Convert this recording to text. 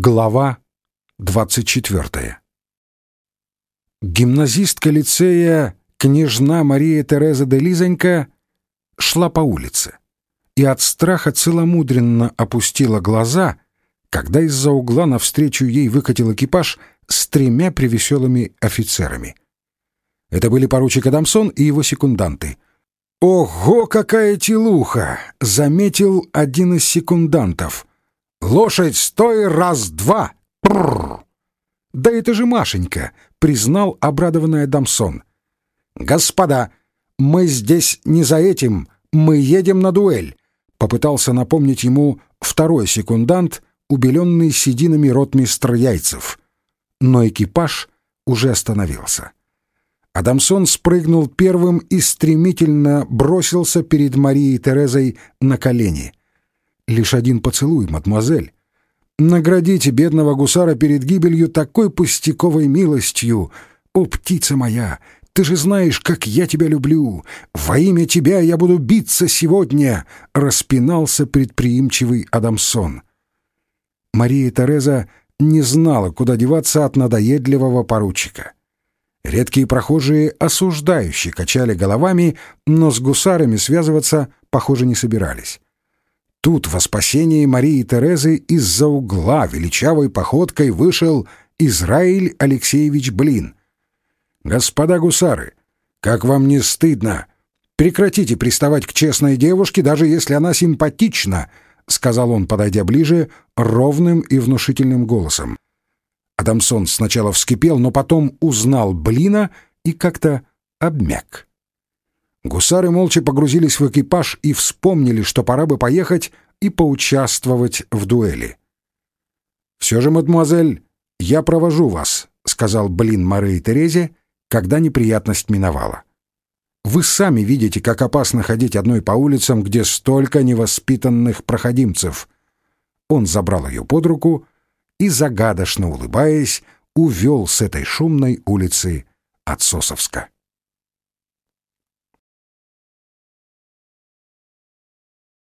Глава 24. Гимназистка лицея княжна Мария Тереза де Лизонька шла по улице и от страха целомудренно опустила глаза, когда из-за угла навстречу ей выкатил экипаж с тремя превеселыми офицерами. Это были поручик Адамсон и его секунданты. «Ого, какая телуха!» — заметил один из секундантов. «Лошадь, стой, раз-два!» «Да это же Машенька!» — признал обрадованный Адамсон. «Господа, мы здесь не за этим, мы едем на дуэль!» — попытался напомнить ему второй секундант, убеленный сединами ротмистр Яйцев. Но экипаж уже остановился. Адамсон спрыгнул первым и стремительно бросился перед Марией Терезой на колени. «Лишь один поцелуй, мадемуазель. Наградите бедного гусара перед гибелью такой пустяковой милостью. О, птица моя, ты же знаешь, как я тебя люблю. Во имя тебя я буду биться сегодня!» — распинался предприимчивый Адамсон. Мария Тереза не знала, куда деваться от надоедливого поручика. Редкие прохожие осуждающие качали головами, но с гусарами связываться, похоже, не собирались. Тут во спасении Марии Терезы из-за угла величавой походкой вышел Израиль Алексеевич Блин. «Господа гусары, как вам не стыдно? Прекратите приставать к честной девушке, даже если она симпатична», — сказал он, подойдя ближе, ровным и внушительным голосом. Адамсон сначала вскипел, но потом узнал Блина и как-то обмяк. Гусары молча погрузились в экипаж и вспомнили, что пора бы поехать и поучаствовать в дуэли. «Все же, мадемуазель, я провожу вас», — сказал Блин Марии Терезе, когда неприятность миновала. «Вы сами видите, как опасно ходить одной по улицам, где столько невоспитанных проходимцев». Он забрал ее под руку и, загадочно улыбаясь, увел с этой шумной улицы от Сосовска.